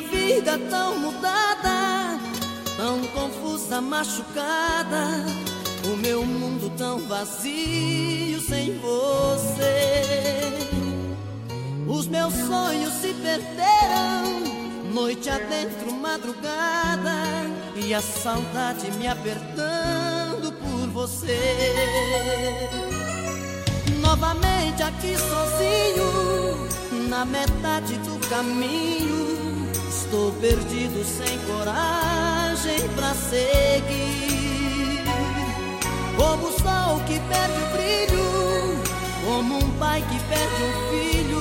Minha vida tão mudada, tão confusa, machucada. O meu mundo tão vazio sem você. Os meus sonhos se perderam, noite adentro, madrugada. E a saudade me apertando por você. Novamente aqui sozinho, na metade do caminho Estou perdido sem coragem pra seguir. Como o sol que perde o brilho, como um pai que perde um filho,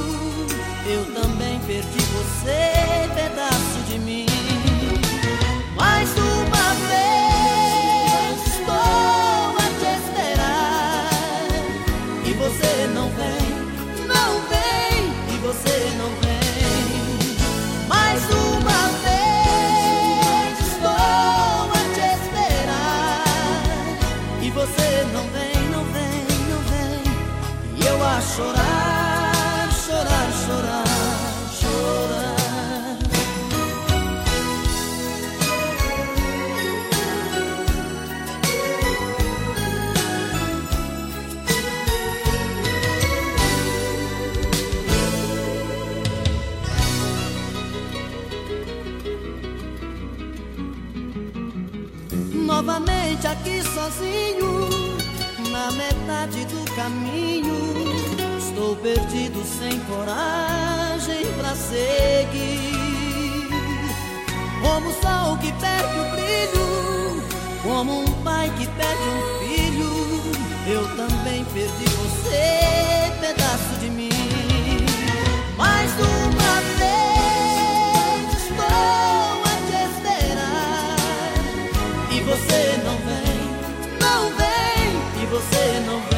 eu também perdi você, não vem, não vem, não vem. E eu a chorar, chorar, chorar, chorar. Novamente aqui sozinho, na metade do caminho. Estou perdido sem coragem pra seguir. Como o sol que perde o brilho, como um pai que perde um filho, eu também perdi você, pedaço de mim. Mais uma vez estou a te esperar e você não você não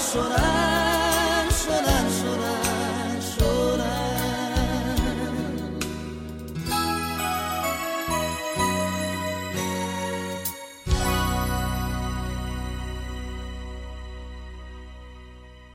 说爱